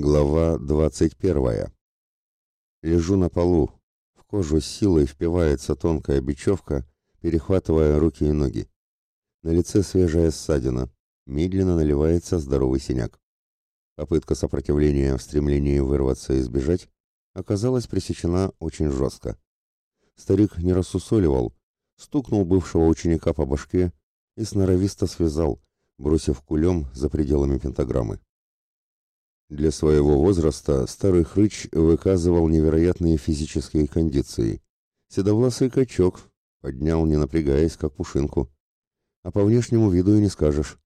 Глава 21. Лежу на полу. В кожу с силой впивается тонкая бечевка, перехватывая руки и ноги. На лице свежая ссадина. Медленно наливается здоровый синяк. Попытка сопротивления в стремлении вырваться и сбежать оказалась пресечена очень жестко. Старик не рассусоливал, стукнул бывшего ученика по башке и сноровисто связал, бросив кулем за пределами пентаграммы. Для своего возраста старый хрыч выказывал невероятные физические кондиции. Седовласый качок, поднял, не напрягаясь, как пушинку. А по внешнему виду и не скажешь.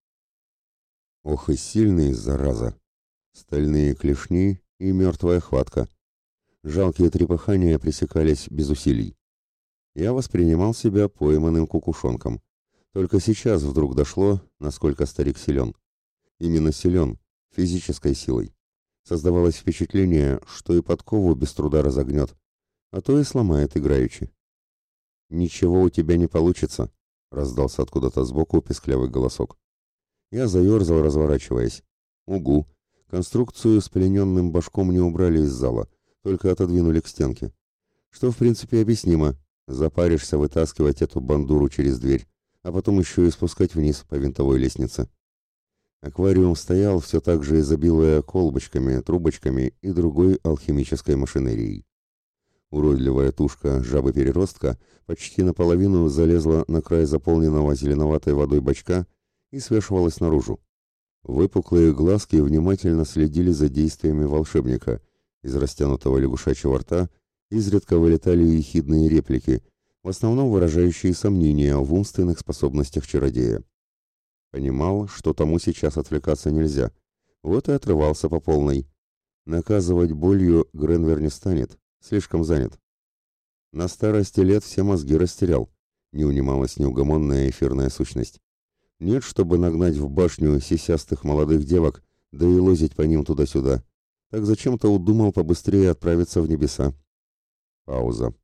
Ох и сильный, зараза! Стальные клешни и мертвая хватка. Жалкие трепыхания пресекались без усилий. Я воспринимал себя пойманным кукушонком. Только сейчас вдруг дошло, насколько старик силен. Именно силен, физической силой. Создавалось впечатление, что и подкову без труда разогнет, а то и сломает играючи. «Ничего у тебя не получится», — раздался откуда-то сбоку песклявый голосок. Я заерзал, разворачиваясь. «Угу! Конструкцию с плененным башком не убрали из зала, только отодвинули к стенке. Что, в принципе, объяснимо. Запаришься вытаскивать эту бандуру через дверь, а потом еще и спускать вниз по винтовой лестнице». Аквариум стоял все так же изобилуя колбочками, трубочками и другой алхимической машинерией. Уродливая тушка жабы-переростка почти наполовину залезла на край заполненного зеленоватой водой бачка и свешивалась наружу. Выпуклые глазки внимательно следили за действиями волшебника. Из растянутого лягушачьего рта изредка вылетали ехидные реплики, в основном выражающие сомнения в умственных способностях чародея. Понимал, что тому сейчас отвлекаться нельзя. Вот и отрывался по полной. Наказывать болью Гренвер не станет, слишком занят. На старости лет все мозги растерял, не унималась неугомонная эфирная сущность. Нет, чтобы нагнать в башню сисястых молодых девок, да и лозить по ним туда-сюда. Так зачем-то удумал побыстрее отправиться в небеса. Пауза.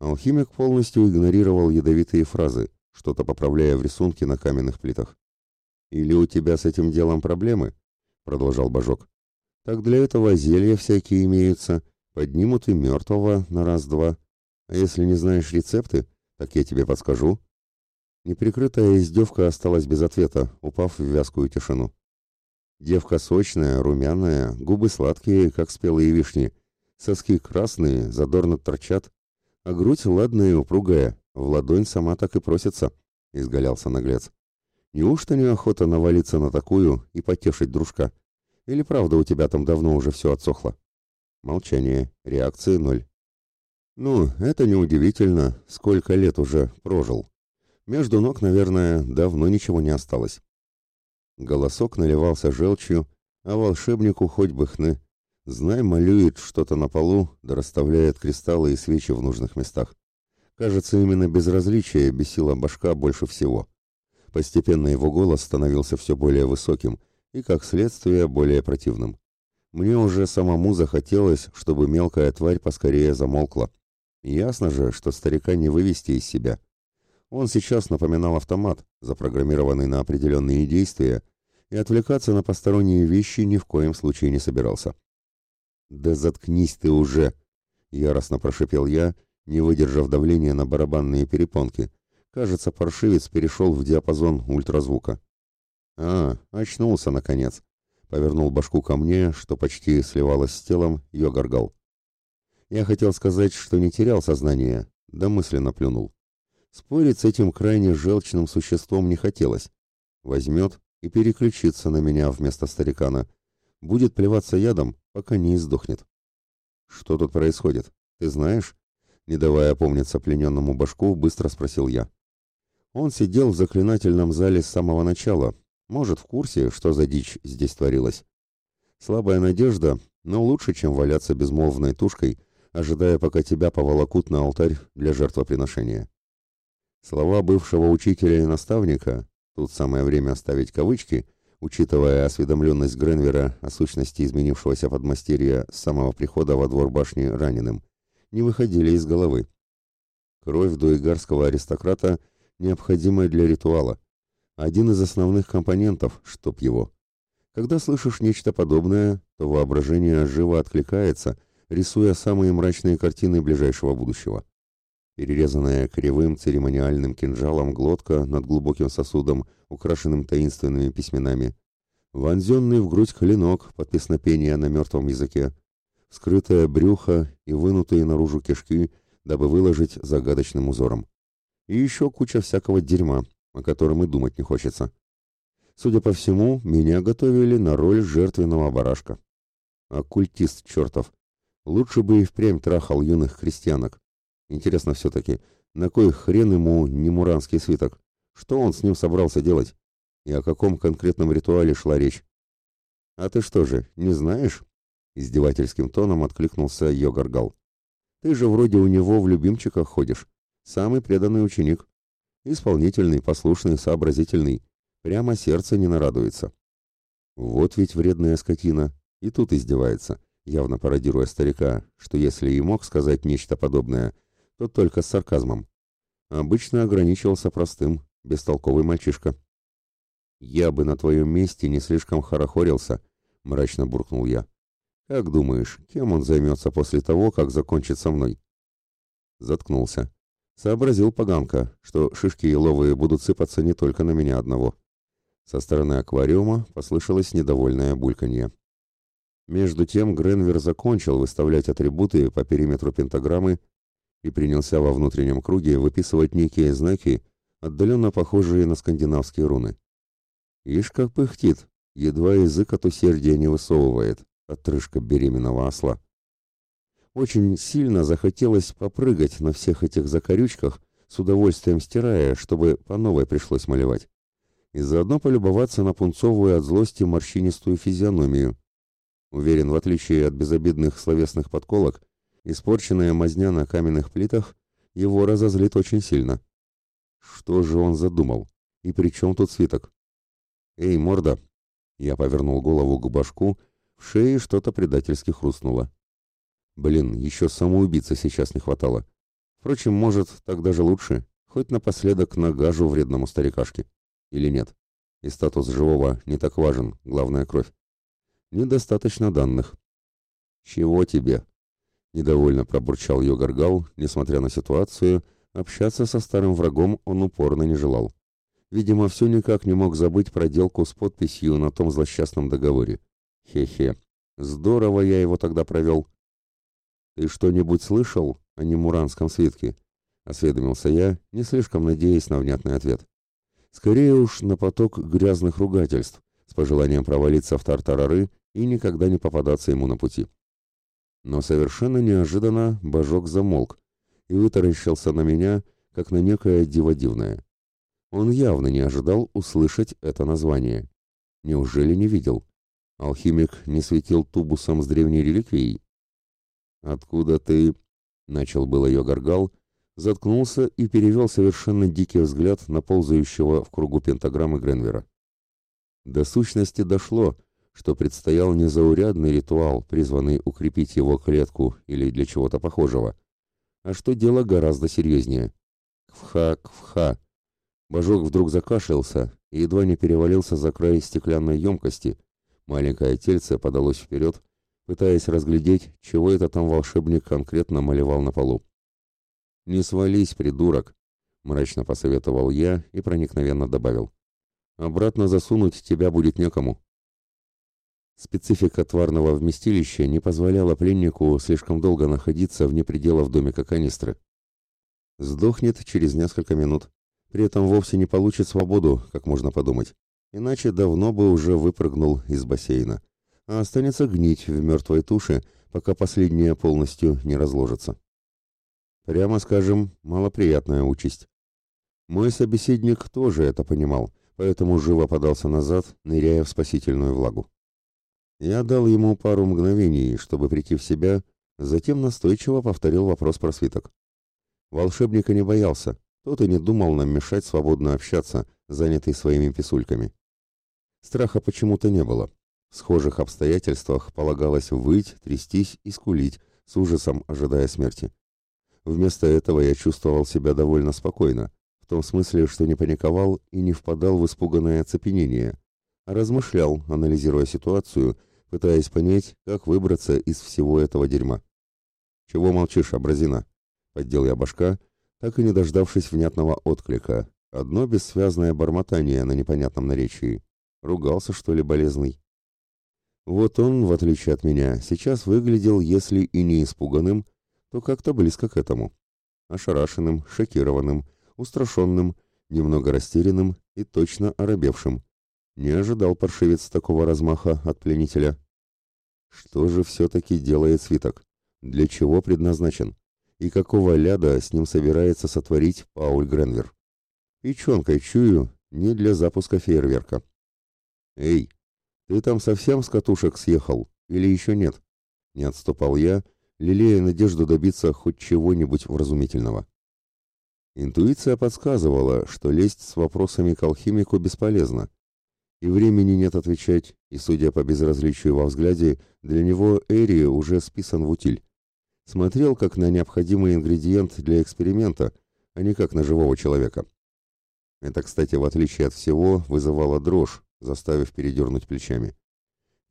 Алхимик полностью игнорировал ядовитые фразы, что-то поправляя в рисунке на каменных плитах. «Или у тебя с этим делом проблемы?» — продолжал Божок. «Так для этого зелья всякие имеются, поднимут и мертвого на раз-два. А если не знаешь рецепты, так я тебе подскажу». Неприкрытая издевка осталась без ответа, упав в вязкую тишину. Девка сочная, румяная, губы сладкие, как спелые вишни, соски красные, задорно торчат, а грудь ладная и упругая, в ладонь сама так и просится, — изгалялся наглец. Неужто неохота навалиться на такую и потешить дружка? Или правда у тебя там давно уже все отсохло? Молчание, реакции ноль. Ну, это неудивительно, сколько лет уже прожил. Между ног, наверное, давно ничего не осталось. Голосок наливался желчью, а волшебнику хоть бы хны. Знай, малюет что-то на полу, да расставляет кристаллы и свечи в нужных местах. Кажется, именно безразличие бесило башка больше всего. Постепенно его голос становился все более высоким и, как следствие, более противным. Мне уже самому захотелось, чтобы мелкая тварь поскорее замолкла. Ясно же, что старика не вывести из себя. Он сейчас напоминал автомат, запрограммированный на определенные действия, и отвлекаться на посторонние вещи ни в коем случае не собирался. «Да заткнись ты уже!» — яростно прошипел я, не выдержав давления на барабанные перепонки, Кажется, паршивец перешел в диапазон ультразвука. «А, очнулся, наконец!» Повернул башку ко мне, что почти сливалось с телом, Йогаргал. Я хотел сказать, что не терял сознание, да мысленно плюнул. Спорить с этим крайне желчным существом не хотелось. Возьмет и переключится на меня вместо старикана. Будет плеваться ядом, пока не издохнет. «Что тут происходит? Ты знаешь?» Не давая опомниться плененному башку, быстро спросил я. Он сидел в заклинательном зале с самого начала, может, в курсе, что за дичь здесь творилась. Слабая надежда, но лучше, чем валяться безмолвной тушкой, ожидая, пока тебя поволокут на алтарь для жертвоприношения. Слова бывшего учителя и наставника, тут самое время оставить кавычки, учитывая осведомленность Гренвера о сущности изменившегося подмастерья с самого прихода во двор башни раненым, не выходили из головы. Кровь дуигарского аристократа – необходимое для ритуала. Один из основных компонентов, чтоб его. Когда слышишь нечто подобное, то воображение живо откликается, рисуя самые мрачные картины ближайшего будущего. Перерезанная кривым церемониальным кинжалом глотка над глубоким сосудом, украшенным таинственными письменами, вонзенный в грудь клинок под песнопение на мертвом языке, скрытое брюхо и вынутые наружу кишки, дабы выложить загадочным узором. И еще куча всякого дерьма, о котором и думать не хочется. Судя по всему, меня готовили на роль жертвенного барашка. Оккультист чертов. Лучше бы и впрямь трахал юных крестьянок. Интересно все-таки, на кой хрен ему не муранский свиток? Что он с ним собрался делать? И о каком конкретном ритуале шла речь? «А ты что же, не знаешь?» Издевательским тоном откликнулся Йогаргал. «Ты же вроде у него в любимчиках ходишь. Самый преданный ученик. Исполнительный, послушный, сообразительный. Прямо сердце не нарадуется. Вот ведь вредная скотина. И тут издевается, явно пародируя старика, что если и мог сказать нечто подобное, то только с сарказмом. Обычно ограничивался простым, бестолковый мальчишка. «Я бы на твоем месте не слишком хорохорился», — мрачно буркнул я. «Как думаешь, кем он займется после того, как закончит со мной?» Заткнулся. Сообразил поганка, что шишки еловые будут сыпаться не только на меня одного. Со стороны аквариума послышалось недовольное бульканье. Между тем Гренвер закончил выставлять атрибуты по периметру пентаграммы и принялся во внутреннем круге выписывать некие знаки, отдаленно похожие на скандинавские руны. Ишь как пыхтит, едва язык от усердия не высовывает, отрыжка беременного осла. Очень сильно захотелось попрыгать на всех этих закорючках, с удовольствием стирая, чтобы по новой пришлось малевать и заодно полюбоваться на пунцовую от злости морщинистую физиономию. Уверен, в отличие от безобидных словесных подколок, испорченная мазня на каменных плитах его разозлит очень сильно. Что же он задумал? И при чем тут свиток? «Эй, морда!» Я повернул голову к башку, в шее что-то предательски хрустнуло. Блин, еще самоубийца сейчас не хватало. Впрочем, может, так даже лучше, хоть напоследок нагажу вредному старикашке. Или нет? И статус живого не так важен, главная кровь. Недостаточно данных. Чего тебе? Недовольно пробурчал Йогаргал, несмотря на ситуацию, общаться со старым врагом он упорно не желал. Видимо, все никак не мог забыть проделку с подписью на том злосчастном договоре. Хе-хе, здорово я его тогда провел. Ты что-нибудь слышал о немуранском свитке? Осведомился я, не слишком надеясь на внятный ответ. Скорее уж на поток грязных ругательств, с пожеланием провалиться в тартарары и никогда не попадаться ему на пути. Но совершенно неожиданно Божок замолк и вытаращился на меня, как на некое диво Он явно не ожидал услышать это название. Неужели не видел? Алхимик не светил тубусом с древней реликвией? «Откуда ты...» — начал было ее горгал, заткнулся и перевел совершенно дикий взгляд на ползающего в кругу пентаграммы Гренвера. До сущности дошло, что предстоял незаурядный ритуал, призванный укрепить его клетку или для чего-то похожего, а что дело гораздо серьезнее. Квха, квха. Божок вдруг закашлялся и едва не перевалился за край стеклянной емкости. Маленькое тельце подалось вперед, пытаясь разглядеть, чего это там волшебник конкретно малевал на полу. «Не свались, придурок!» — мрачно посоветовал я и проникновенно добавил. «Обратно засунуть тебя будет некому». Специфика тварного вместилища не позволяла пленнику слишком долго находиться вне пределов домика канистры. Сдохнет через несколько минут. При этом вовсе не получит свободу, как можно подумать. Иначе давно бы уже выпрыгнул из бассейна. А останется гнить в мертвой туше, пока последняя полностью не разложится. Прямо скажем, малоприятная участь. Мой собеседник тоже это понимал, поэтому живо подался назад, ныряя в спасительную влагу. Я дал ему пару мгновений, чтобы прийти в себя, затем настойчиво повторил вопрос про свиток. Волшебника не боялся, тот и не думал нам мешать свободно общаться, занятый своими писульками. Страха почему-то не было. В схожих обстоятельствах полагалось выть, трястись и скулить, с ужасом ожидая смерти. Вместо этого я чувствовал себя довольно спокойно, в том смысле, что не паниковал и не впадал в испуганное оцепенение, а размышлял, анализируя ситуацию, пытаясь понять, как выбраться из всего этого дерьма. «Чего молчишь, абразина?» — поддел я башка, так и не дождавшись внятного отклика. Одно бессвязное бормотание на непонятном наречии. Ругался, что ли, болезный? Вот он, в отличие от меня, сейчас выглядел, если и не испуганным, то как-то близко к этому. Ошарашенным, шокированным, устрашенным, немного растерянным и точно оробевшим. Не ожидал паршивец такого размаха от пленителя. Что же все-таки делает свиток? Для чего предназначен? И какого ляда с ним собирается сотворить Пауль Гренвер? Печенкой чую, не для запуска фейерверка. «Эй, ты там совсем с катушек съехал? Или еще нет?» Не отступал я, лелея надежду добиться хоть чего-нибудь вразумительного. Интуиция подсказывала, что лезть с вопросами к алхимику бесполезно. И времени нет отвечать, и, судя по безразличию во взгляде, для него Эри уже списан в утиль. Смотрел как на необходимый ингредиент для эксперимента, а не как на живого человека. Это, кстати, в отличие от всего, вызывало дрожь, заставив передернуть плечами.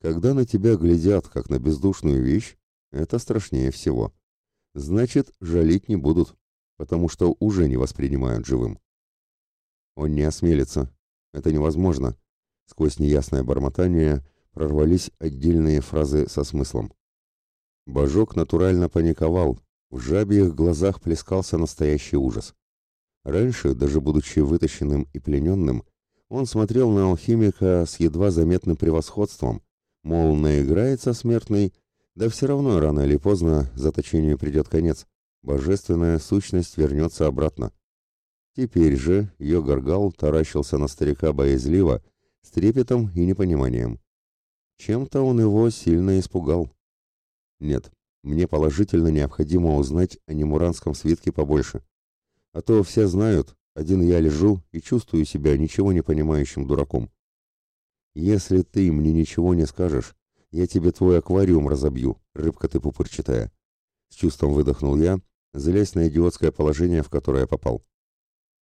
Когда на тебя глядят, как на бездушную вещь, это страшнее всего. Значит, жалеть не будут, потому что уже не воспринимают живым. Он не осмелится. Это невозможно. Сквозь неясное бормотание прорвались отдельные фразы со смыслом. Божок натурально паниковал, в жабьих глазах плескался настоящий ужас. Раньше, даже будучи вытащенным и плененным, он смотрел на алхимика с едва заметным превосходством, мол, наиграется смертный, да все равно рано или поздно заточению придет конец, божественная сущность вернется обратно. Теперь же ее горгал таращился на старика боязливо, с трепетом и непониманием. Чем-то он его сильно испугал. Нет, мне положительно необходимо узнать о немуранском свитке побольше. А то все знают, один я лежу и чувствую себя ничего не понимающим дураком. Если ты мне ничего не скажешь, я тебе твой аквариум разобью, рыбка ты пупырчатая. С чувством выдохнул я, злясь на идиотское положение, в которое попал.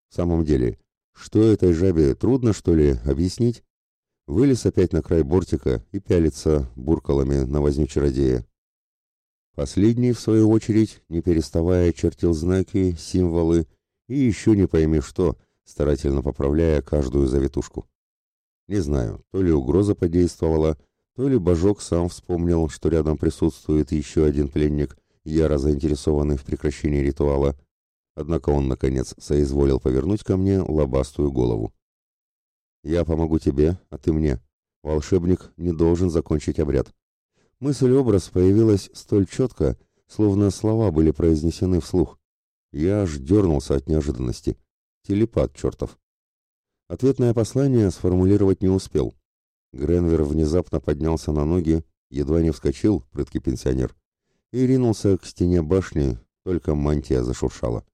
В самом деле, что этой жабе трудно, что ли, объяснить? Вылез опять на край бортика и пялится буркалами на возню чародея. Последний, в свою очередь, не переставая, чертил знаки, символы и еще не пойми что, старательно поправляя каждую завитушку. Не знаю, то ли угроза подействовала, то ли Божок сам вспомнил, что рядом присутствует еще один пленник, яро заинтересованный в прекращении ритуала, однако он, наконец, соизволил повернуть ко мне лобастую голову. «Я помогу тебе, а ты мне. Волшебник не должен закончить обряд». Мысль-образ появилась столь четко, словно слова были произнесены вслух. Я аж дернулся от неожиданности. Телепат чертов. Ответное послание сформулировать не успел. Гренвер внезапно поднялся на ноги, едва не вскочил, прыткий пенсионер, и ринулся к стене башни, только мантия зашуршала.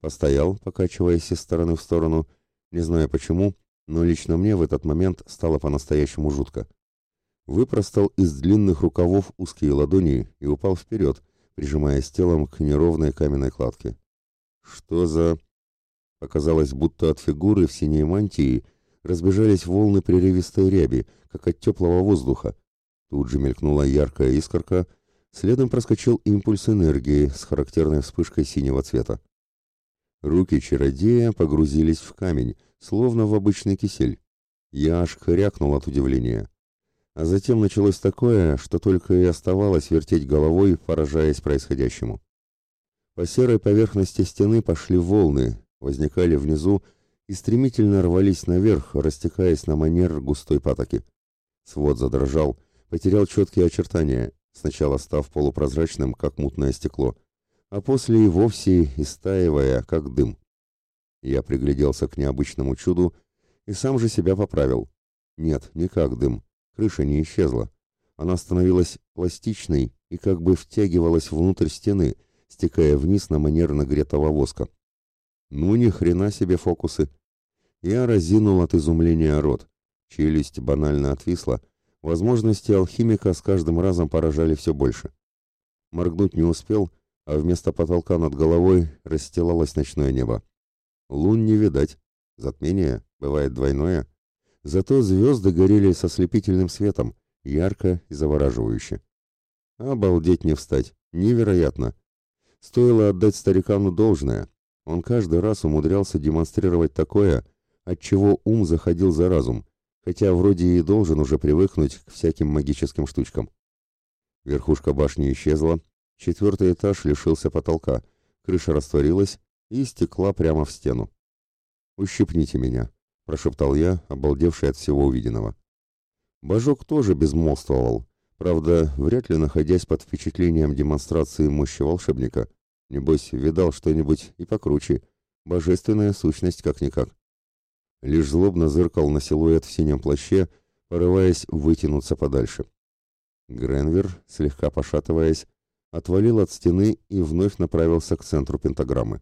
Постоял, покачиваясь из стороны в сторону, не знаю почему, но лично мне в этот момент стало по-настоящему жутко выпростал из длинных рукавов узкие ладони и упал вперед, прижимаясь телом к неровной каменной кладке. Что за... Показалось, будто от фигуры в синей мантии разбежались волны прерывистой ряби, как от теплого воздуха. Тут же мелькнула яркая искорка, следом проскочил импульс энергии с характерной вспышкой синего цвета. Руки чародея погрузились в камень, словно в обычный кисель. Я аж хрякнул от удивления. А затем началось такое, что только и оставалось вертеть головой, поражаясь происходящему. По серой поверхности стены пошли волны, возникали внизу и стремительно рвались наверх, растекаясь на манер густой патоки. Свод задрожал, потерял четкие очертания, сначала став полупрозрачным, как мутное стекло, а после и вовсе истаивая, как дым. Я пригляделся к необычному чуду и сам же себя поправил. Нет, не как дым. Крыша не исчезла. Она становилась пластичной и как бы втягивалась внутрь стены, стекая вниз на манер нагретого воска. Ну ни хрена себе фокусы. Я разинул от изумления рот. Челюсть банально отвисла. Возможности алхимика с каждым разом поражали все больше. Моргнуть не успел, а вместо потолка над головой расстилалось ночное небо. Лун не видать. Затмение бывает двойное. Зато звезды горели со слепительным светом, ярко и завораживающе. Обалдеть не встать, невероятно. Стоило отдать старикану должное. Он каждый раз умудрялся демонстрировать такое, от чего ум заходил за разум, хотя вроде и должен уже привыкнуть к всяким магическим штучкам. Верхушка башни исчезла, четвертый этаж лишился потолка, крыша растворилась и стекла прямо в стену. «Ущипните меня», — прошептал я, обалдевший от всего увиденного. Божок тоже безмолвствовал, правда, вряд ли находясь под впечатлением демонстрации мощи волшебника. Небось, видал что-нибудь и покруче. Божественная сущность как-никак. Лишь злобно зыркал на силуэт в синем плаще, порываясь вытянуться подальше. Гренвер, слегка пошатываясь, отвалил от стены и вновь направился к центру пентаграммы.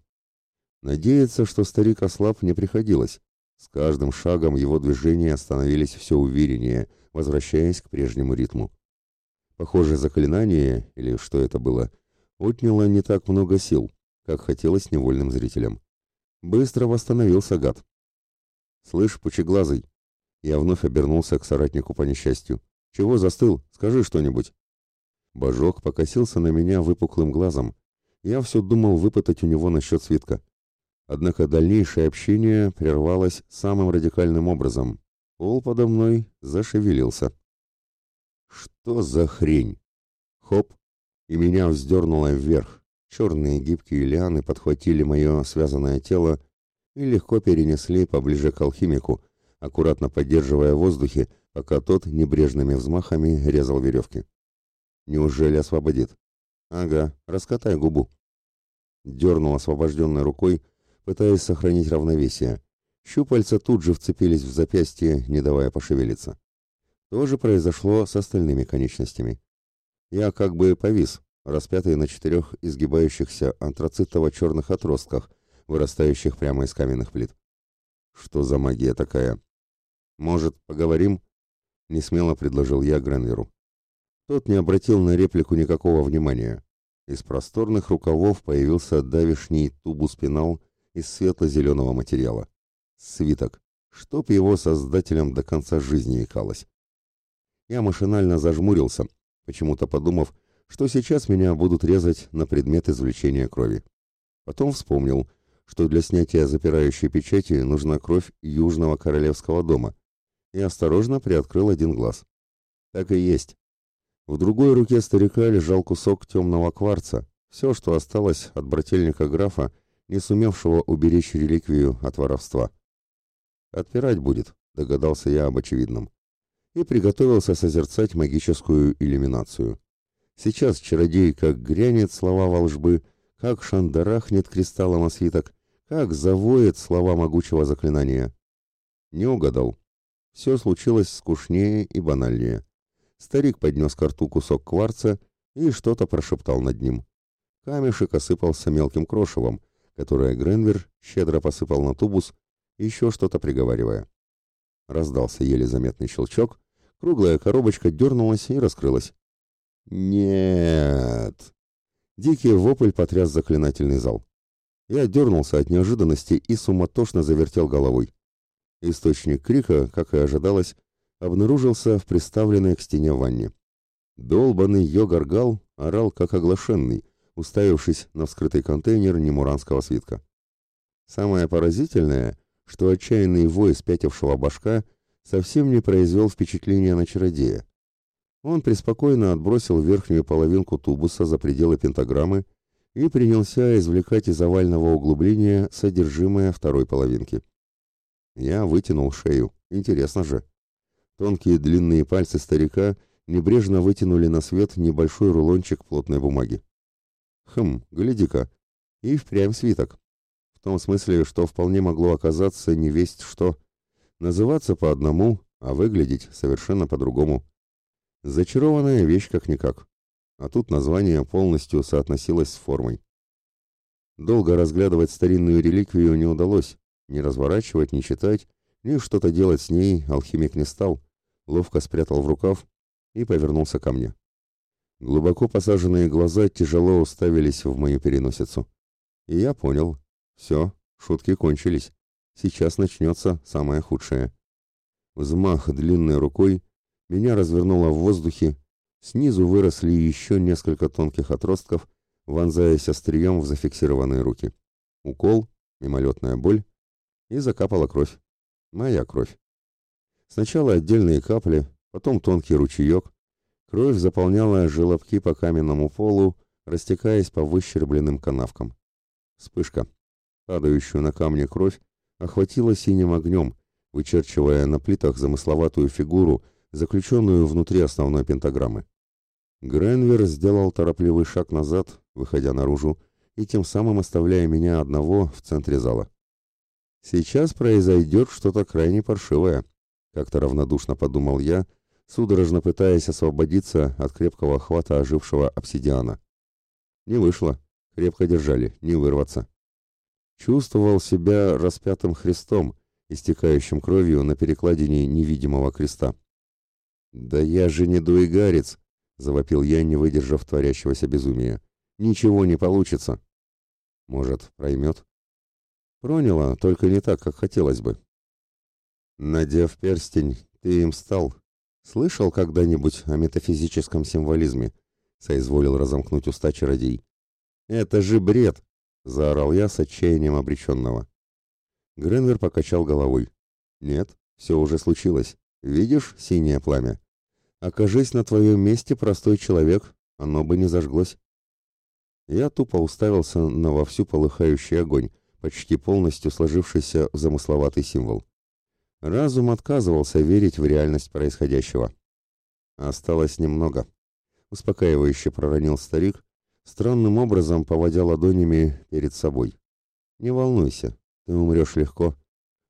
Надеяться, что старик ослаб, не приходилось. С каждым шагом его движения становились все увереннее, возвращаясь к прежнему ритму. Похоже, заклинание, или что это было, отняло не так много сил, как хотелось невольным зрителям. Быстро восстановился гад. «Слышь, пучеглазый!» Я вновь обернулся к соратнику по несчастью. «Чего застыл? Скажи что-нибудь!» Божок покосился на меня выпуклым глазом. Я все думал выпытать у него насчет свитка. Однако дальнейшее общение прервалось самым радикальным образом. Пол подо мной зашевелился. Что за хрень? Хоп! И меня вздернуло вверх. Черные гибкие лианы подхватили мое связанное тело и легко перенесли поближе к алхимику, аккуратно поддерживая в воздухе, пока тот небрежными взмахами резал веревки. Неужели освободит? Ага, раскатай губу. Дернул освобожденной рукой, пытаясь сохранить равновесие. Щупальца тут же вцепились в запястье, не давая пошевелиться. То же произошло с остальными конечностями. Я как бы повис, распятый на четырех изгибающихся антрацитово-черных отростках, вырастающих прямо из каменных плит. Что за магия такая? Может, поговорим? Несмело предложил я Гренверу. Тот не обратил на реплику никакого внимания. Из просторных рукавов появился давишний тубус-пенал из светло-зеленого материала. Свиток, чтоб его создателям до конца жизни икалось. Я машинально зажмурился, почему-то подумав, что сейчас меня будут резать на предмет извлечения крови. Потом вспомнил, что для снятия запирающей печати нужна кровь Южного Королевского дома, и осторожно приоткрыл один глаз. Так и есть. В другой руке старика лежал кусок темного кварца, все, что осталось от брательника графа не сумевшего уберечь реликвию от воровства. «Отпирать будет», — догадался я об очевидном. И приготовился созерцать магическую иллюминацию. Сейчас чародей как грянет слова волжбы, как шандарахнет кристаллом о свиток, как завоет слова могучего заклинания. Не угадал. Все случилось скучнее и банальнее. Старик поднес к рту кусок кварца и что-то прошептал над ним. Камешек осыпался мелким крошевом, которое Гренвер щедро посыпал на тубус, еще что-то приговаривая. Раздался еле заметный щелчок, круглая коробочка дернулась и раскрылась. «Нет!» Дикий вопль потряс заклинательный зал. Я дернулся от неожиданности и суматошно завертел головой. Источник крика, как и ожидалось, обнаружился в приставленной к стене ванне. Долбанный Йогаргал орал как оглашенный, уставившись на вскрытый контейнер немуранского свитка. Самое поразительное, что отчаянный вой спятившего башка совсем не произвел впечатления на чародея. Он преспокойно отбросил верхнюю половинку тубуса за пределы пентаграммы и принялся извлекать из овального углубления содержимое второй половинки. Я вытянул шею. Интересно же. Тонкие длинные пальцы старика небрежно вытянули на свет небольшой рулончик плотной бумаги. Хм, гляди-ка. И впрямь свиток. В том смысле, что вполне могло оказаться не весть что. Называться по одному, а выглядеть совершенно по-другому. Зачарованная вещь как-никак. А тут название полностью соотносилось с формой. Долго разглядывать старинную реликвию не удалось. Ни разворачивать, ни читать, ни что-то делать с ней алхимик не стал. Ловко спрятал в рукав и повернулся ко мне. Глубоко посаженные глаза тяжело уставились в мою переносицу. И я понял. Все, шутки кончились. Сейчас начнется самое худшее. Взмах длинной рукой, меня развернуло в воздухе, снизу выросли еще несколько тонких отростков, вонзаясь острием в зафиксированные руки. Укол, мимолетная боль, и закапала кровь. Моя кровь. Сначала отдельные капли, потом тонкий ручеек. Кровь заполняла желобки по каменному полу, растекаясь по выщербленным канавкам. Вспышка. Падающую на камни кровь охватила синим огнем, вычерчивая на плитах замысловатую фигуру, заключенную внутри основной пентаграммы. Гренвер сделал торопливый шаг назад, выходя наружу, и тем самым оставляя меня одного в центре зала. Сейчас произойдет что-то крайне паршивое, как-то равнодушно подумал я, судорожно пытаясь освободиться от крепкого хвата ожившего обсидиана. Не вышло, крепко держали, не вырваться. Чувствовал себя распятым Христом, истекающим кровью на перекладине невидимого креста. «Да я же не дуигарец!» — завопил я, не выдержав творящегося безумия. «Ничего не получится!» «Может, проймет?» Проняло, только не так, как хотелось бы. Надев перстень, ты им стал. Слышал когда-нибудь о метафизическом символизме? Соизволил разомкнуть уста чародей. Это же бред! Заорал я с отчаянием обреченного. Гренвер покачал головой. Нет, все уже случилось. Видишь синее пламя? Окажись на твоем месте простой человек, оно бы не зажглось. Я тупо уставился на вовсю полыхающий огонь, почти полностью сложившийся в замысловатый символ. Разум отказывался верить в реальность происходящего. Осталось немного. Успокаивающе проронил старик, странным образом поводя ладонями перед собой. Не волнуйся, ты умрешь легко.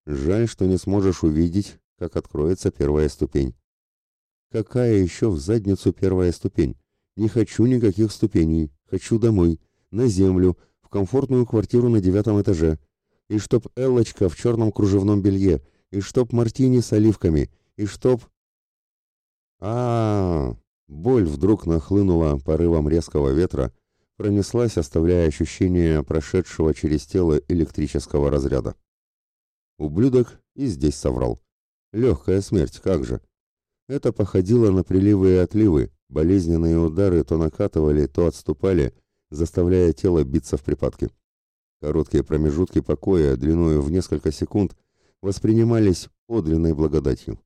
Жаль, что не сможешь увидеть, как откроется первая ступень. Какая еще в задницу первая ступень? Не хочу никаких ступеней. Хочу домой, на землю, в комфортную квартиру на девятом этаже. И чтоб Эллочка в черном кружевном белье, и чтоб мартини с оливками, и чтоб... а, -а, -а Боль вдруг нахлынула порывом резкого ветра, пронеслась, оставляя ощущение прошедшего через тело электрического разряда. Ублюдок и здесь соврал. Легкая смерть, как же. Это походило на приливы и отливы, болезненные удары то накатывали, то отступали, заставляя тело биться в припадке. Короткие промежутки покоя длиною в несколько секунд – воспринимались подлинной благодатью.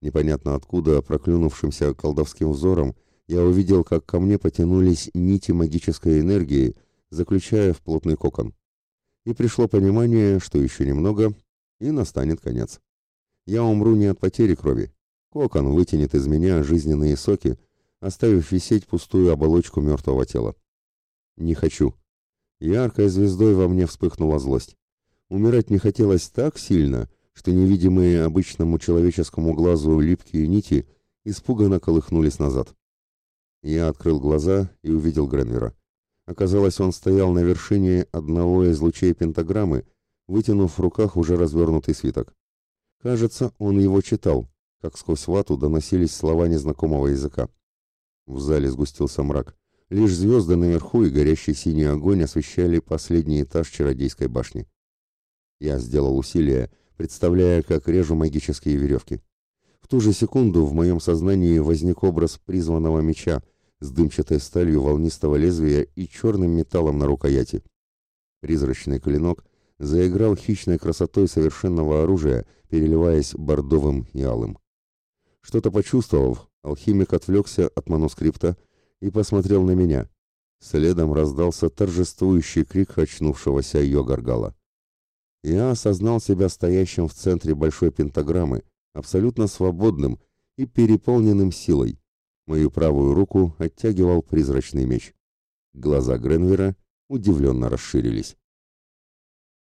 Непонятно откуда, проклюнувшимся колдовским взором, я увидел, как ко мне потянулись нити магической энергии, заключая в плотный кокон. И пришло понимание, что еще немного, и настанет конец. Я умру не от потери крови. Кокон вытянет из меня жизненные соки, оставив висеть пустую оболочку мертвого тела. Не хочу. Яркой звездой во мне вспыхнула злость. Умирать не хотелось так сильно, что невидимые обычному человеческому глазу липкие нити испуганно колыхнулись назад. Я открыл глаза и увидел Гренвера. Оказалось, он стоял на вершине одного из лучей пентаграммы, вытянув в руках уже развернутый свиток. Кажется, он его читал, как сквозь вату доносились слова незнакомого языка. В зале сгустился мрак. Лишь звезды наверху и горящий синий огонь освещали последний этаж чародейской башни. Я сделал усилие, представляя, как режу магические веревки. В ту же секунду в моем сознании возник образ призванного меча с дымчатой сталью волнистого лезвия и черным металлом на рукояти. Призрачный клинок заиграл хищной красотой совершенного оружия, переливаясь бордовым и алым. Что-то почувствовав, алхимик отвлекся от манускрипта и посмотрел на меня. Следом раздался торжествующий крик очнувшегося Йогаргала я осознал себя стоящим в центре большой пентаграммы, абсолютно свободным и переполненным силой. Мою правую руку оттягивал призрачный меч. Глаза Гренвера удивленно расширились.